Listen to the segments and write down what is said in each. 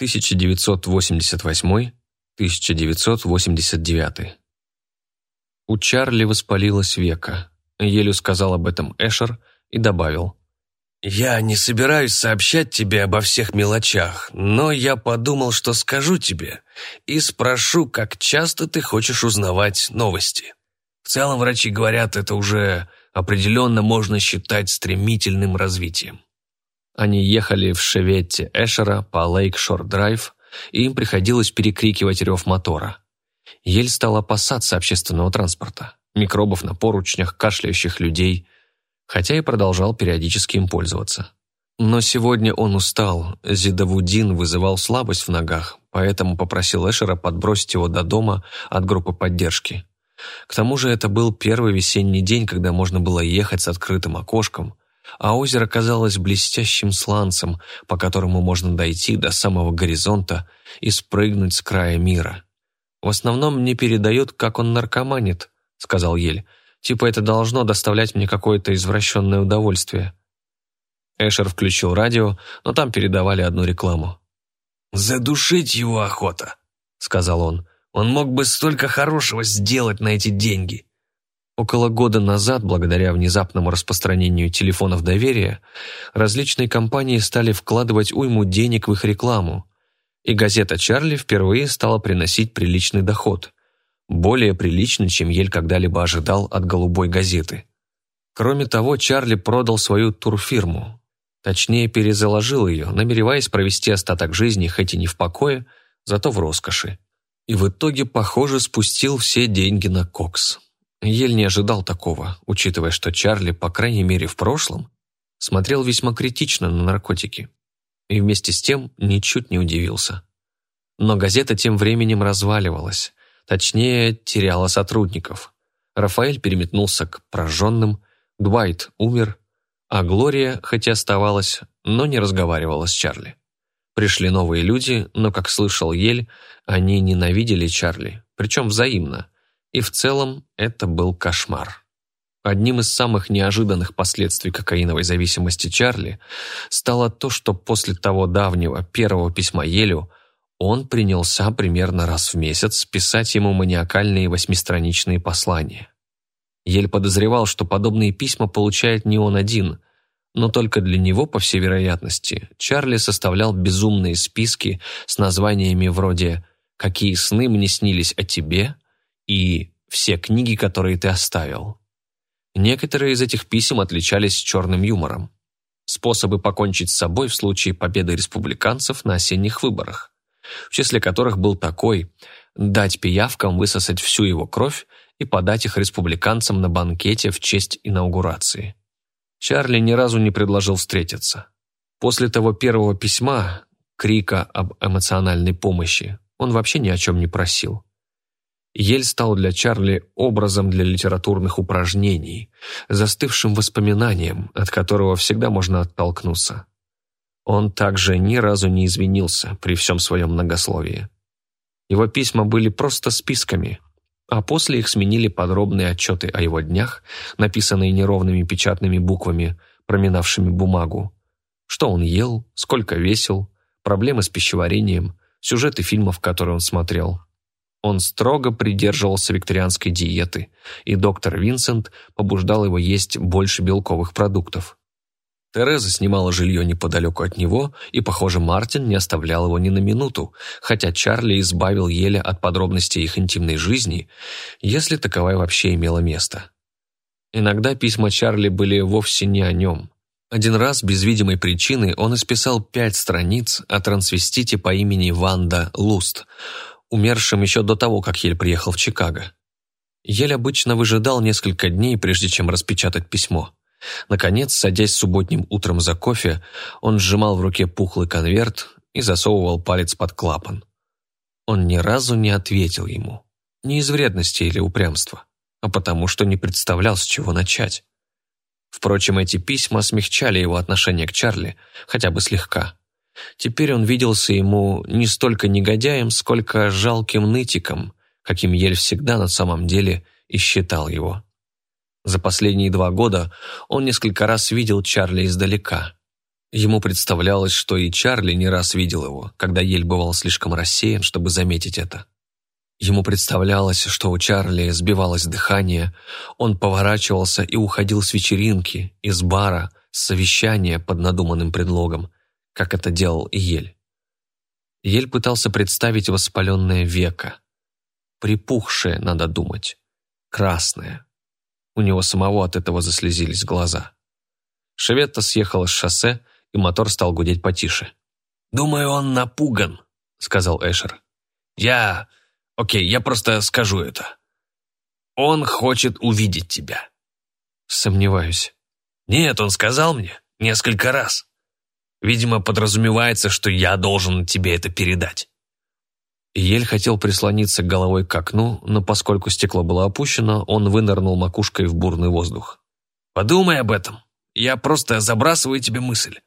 1988-1989. У Чарли воспалилось века. Елю сказал об этом Эшер и добавил. «Я не собираюсь сообщать тебе обо всех мелочах, но я подумал, что скажу тебе и спрошу, как часто ты хочешь узнавать новости. В целом, врачи говорят, это уже определенно можно считать стремительным развитием». Они ехали в шеветте Эшера по Лейк-Шор-Драйв, и им приходилось перекрикивать рев мотора. Йель стал опасаться общественного транспорта, микробов на поручнях, кашляющих людей, хотя и продолжал периодически им пользоваться. Но сегодня он устал, зидовудин вызывал слабость в ногах, поэтому попросил Эшера подбросить его до дома от группы поддержки. К тому же это был первый весенний день, когда можно было ехать с открытым окошком, а озеро казалось блестящим сланцем, по которому можно дойти до самого горизонта и спрыгнуть с края мира. «В основном мне передают, как он наркоманит», — сказал Ель. «Типа это должно доставлять мне какое-то извращенное удовольствие». Эшер включил радио, но там передавали одну рекламу. «Задушить его охота», — сказал он. «Он мог бы столько хорошего сделать на эти деньги». Около года назад, благодаря внезапному распространению телефонов доверия, различные компании стали вкладывать уйму денег в их рекламу, и газета «Чарли» впервые стала приносить приличный доход, более приличный, чем Ель когда-либо ожидал от «Голубой газеты». Кроме того, Чарли продал свою турфирму, точнее перезаложил ее, намереваясь провести остаток жизни хоть и не в покое, зато в роскоши. И в итоге, похоже, спустил все деньги на кокс. Ель не ожидал такого, учитывая, что Чарли, по крайней мере в прошлом, смотрел весьма критично на наркотики. И вместе с тем ничуть не удивился. Но газета тем временем разваливалась, точнее, теряла сотрудников. Рафаэль переметнулся к прожженным, Дуайт умер, а Глория, хотя оставалась, но не разговаривала с Чарли. Пришли новые люди, но, как слышал Ель, они ненавидели Чарли, причем взаимно – и в целом это был кошмар. Одним из самых неожиданных последствий кокаиновой зависимости Чарли стало то, что после того давнего первого письма Елю он принялся примерно раз в месяц писать ему маниакальные восьмистраничные послания. Ель подозревал, что подобные письма получает не он один, но только для него, по всей вероятности, Чарли составлял безумные списки с названиями вроде «Какие сны мне снились о тебе?» И все книги, которые ты оставил. Некоторые из этих писем отличались черным юмором. Способы покончить с собой в случае победы республиканцев на осенних выборах, в числе которых был такой дать пиявкам высосать всю его кровь и подать их республиканцам на банкете в честь инаугурации. Чарли ни разу не предложил встретиться. После того первого письма, крика об эмоциональной помощи, он вообще ни о чем не просил. Ель стал для Чарли образом для литературных упражнений, застывшим воспоминанием, от которого всегда можно оттолкнуться. Он также ни разу не извинился при всем своем многословии. Его письма были просто списками, а после их сменили подробные отчеты о его днях, написанные неровными печатными буквами, проминавшими бумагу. Что он ел, сколько весил, проблемы с пищеварением, сюжеты фильмов, которые он смотрел. Он строго придерживался викторианской диеты, и доктор Винсент побуждал его есть больше белковых продуктов. Тереза снимала жилье неподалеку от него, и, похоже, Мартин не оставлял его ни на минуту, хотя Чарли избавил Еля от подробностей их интимной жизни, если таковая вообще имела место. Иногда письма Чарли были вовсе не о нем. Один раз, без видимой причины, он исписал пять страниц о трансвестите по имени Ванда Луст – умершим еще до того, как Ель приехал в Чикаго. Ель обычно выжидал несколько дней, прежде чем распечатать письмо. Наконец, садясь субботним утром за кофе, он сжимал в руке пухлый конверт и засовывал палец под клапан. Он ни разу не ответил ему. Не из вредности или упрямства, а потому что не представлял, с чего начать. Впрочем, эти письма смягчали его отношение к Чарли, хотя бы слегка. Теперь он виделся ему не столько негодяем, сколько жалким нытиком, каким Ель всегда на самом деле и считал его. За последние два года он несколько раз видел Чарли издалека. Ему представлялось, что и Чарли не раз видел его, когда Ель бывал слишком рассеян, чтобы заметить это. Ему представлялось, что у Чарли сбивалось дыхание, он поворачивался и уходил с вечеринки, из бара, с совещания под надуманным предлогом, как это делал Ель. Ель пытался представить воспаленное веко. Припухшее, надо думать. Красное. У него самого от этого заслезились глаза. Шеветта съехала с шоссе, и мотор стал гудеть потише. «Думаю, он напуган», — сказал Эшер. «Я... Окей, я просто скажу это. Он хочет увидеть тебя». «Сомневаюсь». «Нет, он сказал мне несколько раз. Видимо, подразумевается, что я должен тебе это передать». Ель хотел прислониться головой к окну, но поскольку стекло было опущено, он вынырнул макушкой в бурный воздух. «Подумай об этом. Я просто забрасываю тебе мысль».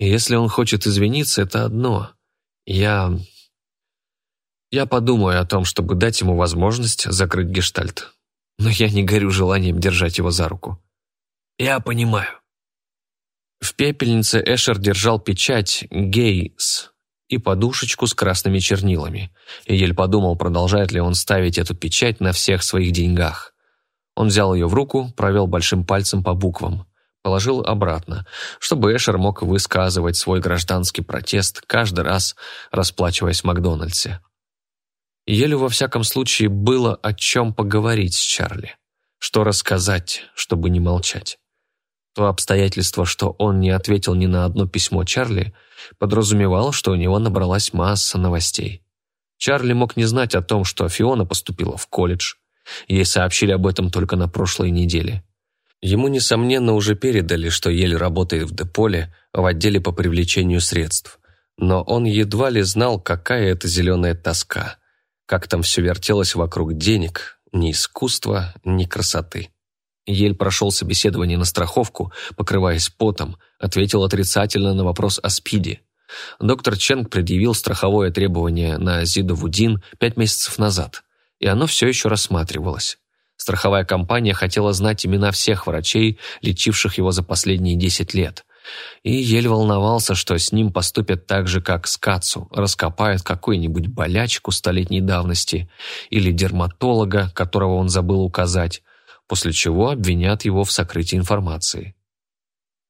«Если он хочет извиниться, это одно. Я... Я подумаю о том, чтобы дать ему возможность закрыть гештальт. Но я не горю желанием держать его за руку». «Я понимаю». В пепельнице Эшер держал печать «Гейс», и подушечку с красными чернилами. Ель подумал, продолжает ли он ставить эту печать на всех своих деньгах. Он взял ее в руку, провел большим пальцем по буквам, положил обратно, чтобы Эшер мог высказывать свой гражданский протест каждый раз, расплачиваясь в Макдональдсе. Еле во всяком случае было о чем поговорить с Чарли, что рассказать, чтобы не молчать. То обстоятельство, что он не ответил ни на одно письмо Чарли, подразумевало, что у него набралась масса новостей. Чарли мог не знать о том, что Фиона поступила в колледж. Ей сообщили об этом только на прошлой неделе. Ему, несомненно, уже передали, что Ель работает в Деполе в отделе по привлечению средств. Но он едва ли знал, какая это зеленая тоска, как там все вертелось вокруг денег, ни искусства, ни красоты. Ель прошел собеседование на страховку, покрываясь потом, ответил отрицательно на вопрос о СПИДе. Доктор Ченг предъявил страховое требование на Зидовудин пять месяцев назад, и оно все еще рассматривалось. Страховая компания хотела знать имена всех врачей, лечивших его за последние десять лет. И еле волновался, что с ним поступят так же, как с Кацу, раскопают какую-нибудь болячку столетней давности или дерматолога, которого он забыл указать, после чего обвинят его в сокрытии информации.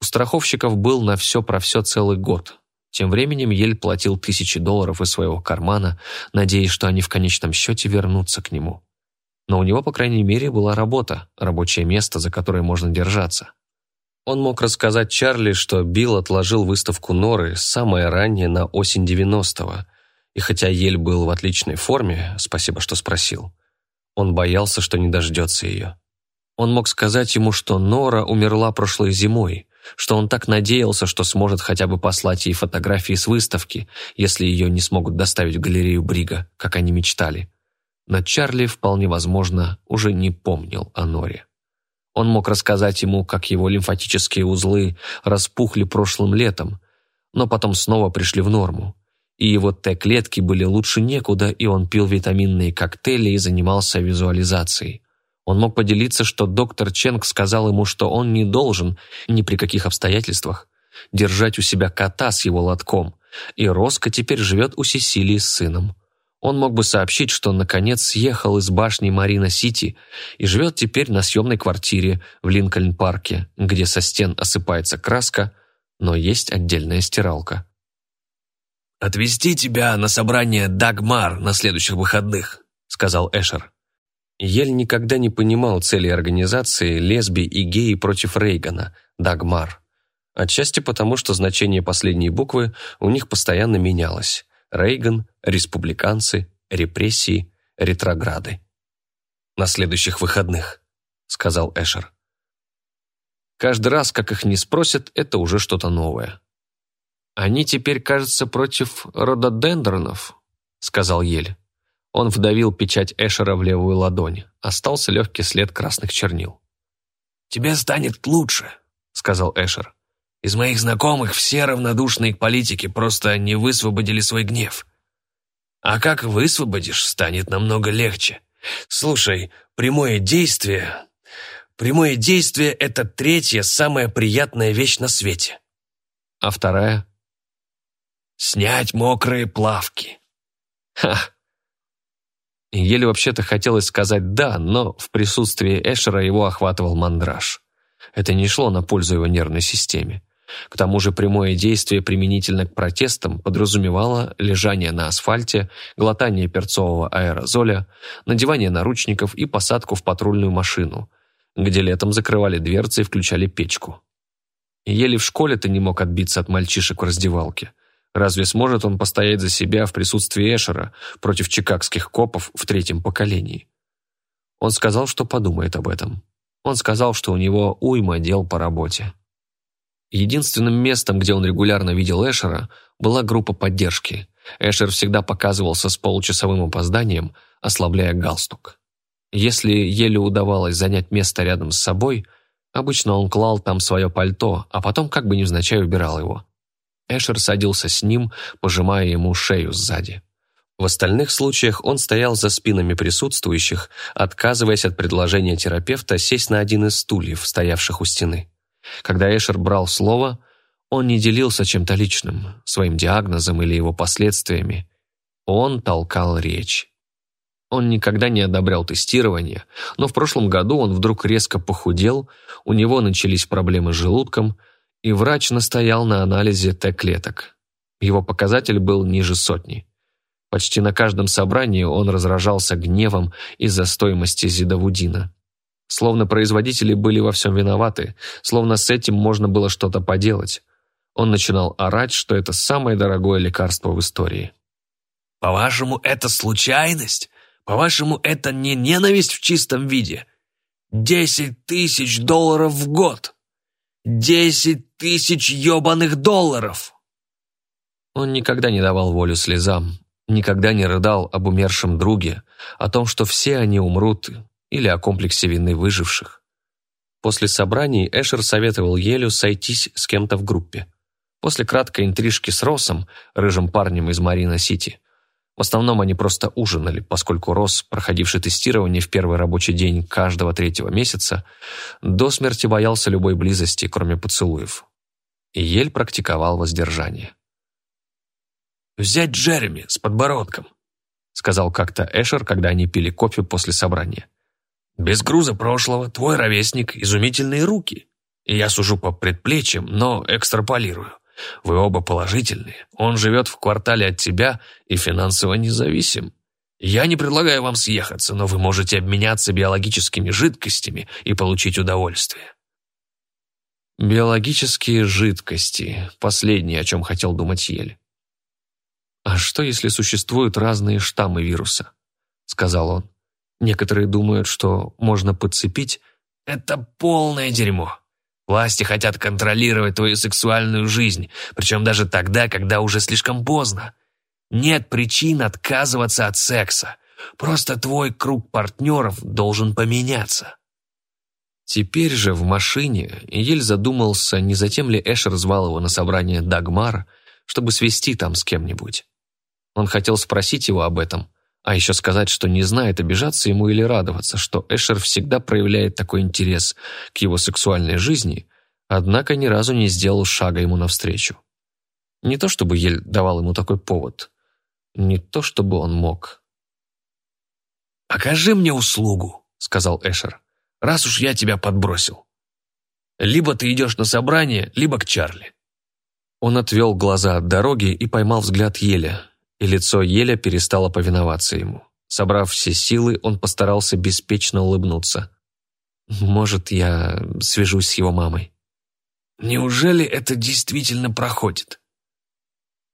У страховщиков был на все про все целый год. Тем временем Ель платил тысячи долларов из своего кармана, надеясь, что они в конечном счете вернутся к нему. Но у него, по крайней мере, была работа, рабочее место, за которое можно держаться. Он мог рассказать Чарли, что Билл отложил выставку Норы самое раннее на осень 90-го, и хотя Ель был в отличной форме, спасибо, что спросил, он боялся, что не дождется ее. Он мог сказать ему, что Нора умерла прошлой зимой, что он так надеялся, что сможет хотя бы послать ей фотографии с выставки, если ее не смогут доставить в галерею Брига, как они мечтали. Но Чарли, вполне возможно, уже не помнил о Норе. Он мог рассказать ему, как его лимфатические узлы распухли прошлым летом, но потом снова пришли в норму. И его Т-клетки были лучше некуда, и он пил витаминные коктейли и занимался визуализацией. Он мог поделиться, что доктор Ченг сказал ему, что он не должен, ни при каких обстоятельствах, держать у себя кота с его лотком, и Роско теперь живет у Сесилии с сыном. Он мог бы сообщить, что наконец съехал из башни Марина-Сити и живет теперь на съемной квартире в Линкольн-парке, где со стен осыпается краска, но есть отдельная стиралка. «Отвезти тебя на собрание Дагмар на следующих выходных», — сказал Эшер. Ель никогда не понимал цели организации лесби и геи против Рейгана, Дагмар. Отчасти потому, что значение последней буквы у них постоянно менялось. Рейган, республиканцы, репрессии, ретрограды. «На следующих выходных», — сказал Эшер. Каждый раз, как их не спросят, это уже что-то новое. «Они теперь, кажется, против рододендронов», — сказал Ель. Он вдавил печать Эшера в левую ладонь. Остался легкий след красных чернил. «Тебе станет лучше», — сказал Эшер. «Из моих знакомых все равнодушные к политике, просто не высвободили свой гнев. А как высвободишь, станет намного легче. Слушай, прямое действие... Прямое действие — это третья самая приятная вещь на свете». А вторая? «Снять мокрые плавки». Ха! Еле вообще-то хотелось сказать «да», но в присутствии Эшера его охватывал мандраж. Это не шло на пользу его нервной системе. К тому же прямое действие применительно к протестам подразумевало лежание на асфальте, глотание перцового аэрозоля, надевание наручников и посадку в патрульную машину, где летом закрывали дверцы и включали печку. Еле в школе-то не мог отбиться от мальчишек в раздевалке. Разве сможет он постоять за себя в присутствии Эшера против чикагских копов в третьем поколении? Он сказал, что подумает об этом. Он сказал, что у него уйма дел по работе. Единственным местом, где он регулярно видел Эшера, была группа поддержки. Эшер всегда показывался с получасовым опозданием, ослабляя галстук. Если еле удавалось занять место рядом с собой, обычно он клал там свое пальто, а потом как бы невзначай убирал его. Эшер садился с ним, пожимая ему шею сзади. В остальных случаях он стоял за спинами присутствующих, отказываясь от предложения терапевта сесть на один из стульев, стоявших у стены. Когда Эшер брал слово, он не делился чем-то личным, своим диагнозом или его последствиями. Он толкал речь. Он никогда не одобрял тестирование, но в прошлом году он вдруг резко похудел, у него начались проблемы с желудком, и врач настоял на анализе Т-клеток. Его показатель был ниже сотни. Почти на каждом собрании он разражался гневом из-за стоимости зидовудина. Словно производители были во всем виноваты, словно с этим можно было что-то поделать. Он начинал орать, что это самое дорогое лекарство в истории. «По-вашему, это случайность? По-вашему, это не ненависть в чистом виде? Десять тысяч долларов в год! Десять тысяч ебаных долларов!» Он никогда не давал волю слезам, никогда не рыдал об умершем друге, о том, что все они умрут, или о комплексе вины выживших. После собраний Эшер советовал Елю сойтись с кем-то в группе. После краткой интрижки с Россом, рыжим парнем из Марина-Сити, в основном они просто ужинали, поскольку Росс, проходивший тестирование в первый рабочий день каждого третьего месяца, до смерти боялся любой близости, кроме поцелуев. И Ель практиковал воздержание. «Взять Джереми с подбородком», — сказал как-то Эшер, когда они пили кофе после собрания. «Без груза прошлого, твой ровесник, изумительные руки. Я сужу по предплечьям, но экстраполирую. Вы оба положительные. Он живет в квартале от тебя и финансово независим. Я не предлагаю вам съехаться, но вы можете обменяться биологическими жидкостями и получить удовольствие». Биологические жидкости – последнее, о чем хотел думать Ель. «А что, если существуют разные штаммы вируса?» — сказал он. «Некоторые думают, что можно подцепить...» «Это полное дерьмо. Власти хотят контролировать твою сексуальную жизнь, причем даже тогда, когда уже слишком поздно. Нет причин отказываться от секса. Просто твой круг партнеров должен поменяться». Теперь же в машине Ель задумался, не затем ли Эшер звал его на собрание Дагмар, чтобы свести там с кем-нибудь. Он хотел спросить его об этом, а еще сказать, что не знает, обижаться ему или радоваться, что Эшер всегда проявляет такой интерес к его сексуальной жизни, однако ни разу не сделал шага ему навстречу. Не то чтобы Ель давал ему такой повод, не то чтобы он мог. «Окажи мне услугу», — сказал Эшер, «раз уж я тебя подбросил. Либо ты идешь на собрание, либо к Чарли». Он отвел глаза от дороги и поймал взгляд Еля, и лицо Еля перестало повиноваться ему. Собрав все силы, он постарался беспечно улыбнуться. «Может, я свяжусь с его мамой?» «Неужели это действительно проходит?»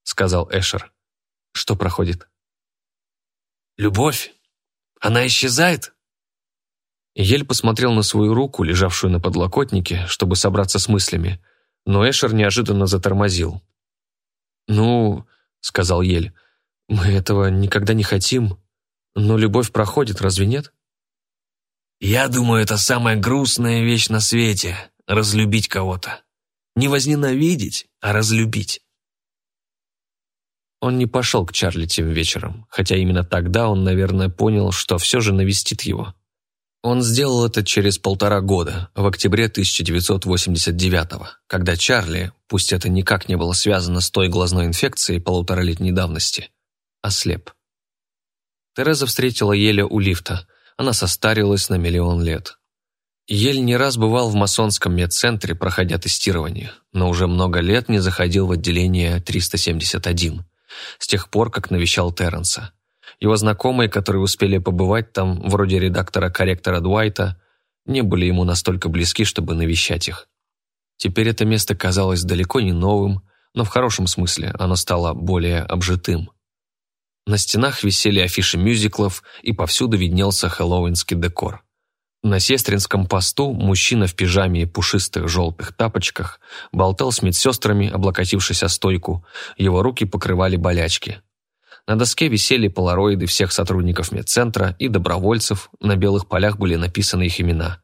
сказал Эшер. «Что проходит?» «Любовь. Она исчезает?» Ель посмотрел на свою руку, лежавшую на подлокотнике, чтобы собраться с мыслями, но Эшер неожиданно затормозил. «Ну», — сказал Ель, мы этого никогда не хотим, но любовь проходит, разве нет? Я думаю, это самая грустная вещь на свете — разлюбить кого-то. Не возненавидеть, а разлюбить. Он не пошел к Чарли тем вечером, хотя именно тогда он, наверное, понял, что все же навестит его. Он сделал это через полтора года, в октябре 1989 когда Чарли, пусть это никак не было связано с той глазной инфекцией полуторалетней давности, ослеп. Тереза встретила Еля у лифта. Она состарилась на миллион лет. Ель не раз бывал в масонском медцентре, проходя тестирование, но уже много лет не заходил в отделение 371, с тех пор, как навещал Терренса. Его знакомые, которые успели побывать там, вроде редактора-корректора Дуайта, не были ему настолько близки, чтобы навещать их. Теперь это место казалось далеко не новым, но в хорошем смысле оно стало более обжитым. На стенах висели афиши мюзиклов, и повсюду виднелся хэллоуинский декор. На сестринском посту мужчина в пижаме и пушистых желтых тапочках болтал с медсестрами, облокотившись о стойку, его руки покрывали болячки. На доске висели полароиды всех сотрудников медцентра и добровольцев, на белых полях были написаны их имена.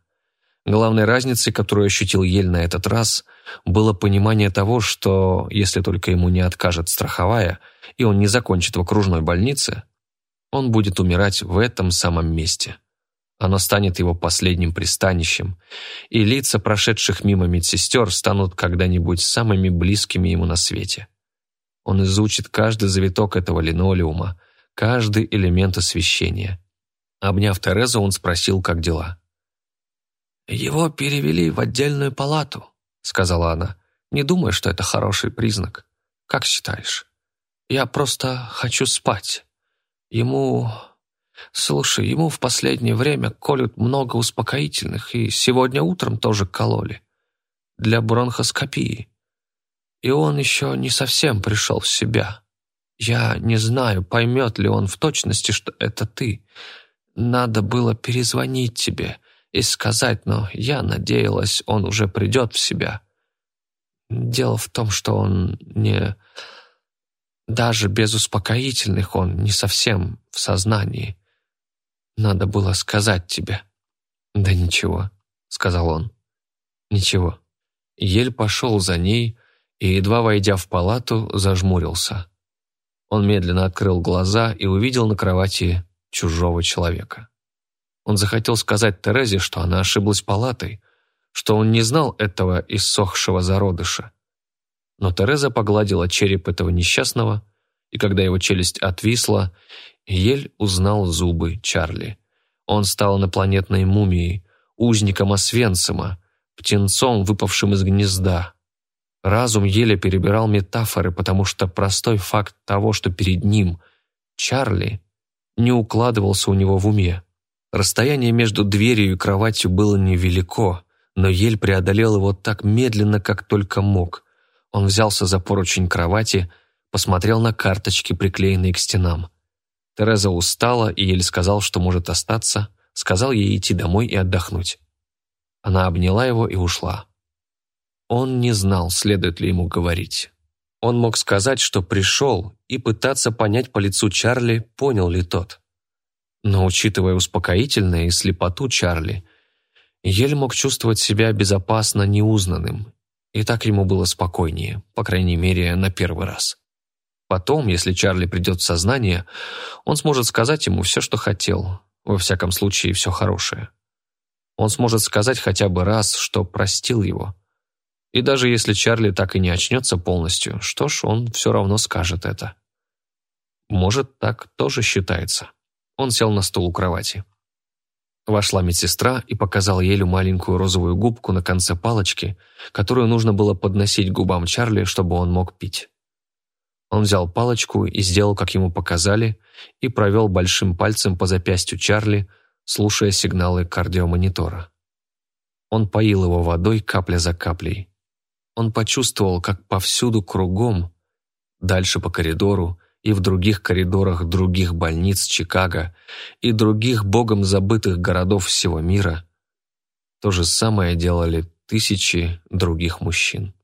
Главной разницей, которую ощутил Ель на этот раз, было понимание того, что, если только ему не откажет страховая, и он не закончит в окружной больнице, он будет умирать в этом самом месте. Оно станет его последним пристанищем, и лица прошедших мимо медсестер станут когда-нибудь самыми близкими ему на свете. Он изучит каждый завиток этого линолеума, каждый элемент освещения. Обняв Терезу, он спросил, как дела. «Его перевели в отдельную палату», — сказала она. «Не думаю, что это хороший признак. Как считаешь? Я просто хочу спать. Ему... Слушай, ему в последнее время колют много успокоительных, и сегодня утром тоже кололи. Для бронхоскопии и он еще не совсем пришел в себя. Я не знаю, поймет ли он в точности, что это ты. Надо было перезвонить тебе и сказать, но я надеялась, он уже придет в себя. Дело в том, что он не... Даже без успокоительных он не совсем в сознании. Надо было сказать тебе. «Да ничего», — сказал он. «Ничего». Ель пошел за ней, и, едва войдя в палату, зажмурился. Он медленно открыл глаза и увидел на кровати чужого человека. Он захотел сказать Терезе, что она ошиблась палатой, что он не знал этого иссохшего зародыша. Но Тереза погладила череп этого несчастного, и когда его челюсть отвисла, Ель узнал зубы Чарли. Он стал инопланетной мумией, узником Освенцима, птенцом, выпавшим из гнезда, Разум еле перебирал метафоры, потому что простой факт того, что перед ним Чарли, не укладывался у него в уме. Расстояние между дверью и кроватью было невелико, но Ель преодолел его так медленно, как только мог. Он взялся за поручень кровати, посмотрел на карточки, приклеенные к стенам. Тереза устала, и Ель сказал, что может остаться, сказал ей идти домой и отдохнуть. Она обняла его и ушла. Он не знал, следует ли ему говорить. Он мог сказать, что пришел, и пытаться понять по лицу Чарли, понял ли тот. Но, учитывая успокоительное и слепоту Чарли, Ель мог чувствовать себя безопасно неузнанным, и так ему было спокойнее, по крайней мере, на первый раз. Потом, если Чарли придет в сознание, он сможет сказать ему все, что хотел, во всяком случае, все хорошее. Он сможет сказать хотя бы раз, что простил его – и даже если Чарли так и не очнется полностью, что ж, он все равно скажет это. Может, так тоже считается. Он сел на стул у кровати. Вошла медсестра и показала Елю маленькую розовую губку на конце палочки, которую нужно было подносить губам Чарли, чтобы он мог пить. Он взял палочку и сделал, как ему показали, и провел большим пальцем по запястью Чарли, слушая сигналы кардиомонитора. Он поил его водой капля за каплей. Он почувствовал, как повсюду кругом, дальше по коридору и в других коридорах других больниц Чикаго и других богом забытых городов всего мира, то же самое делали тысячи других мужчин.